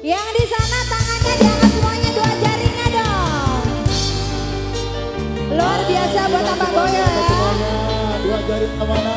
Yang di sana tangannya diangkat semuanya dua jarinya dong. Luar biasa buat Abang Goyo ya. Dua jari ke mana?